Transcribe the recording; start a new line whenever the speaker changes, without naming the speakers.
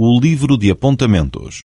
O livro de apontamentos.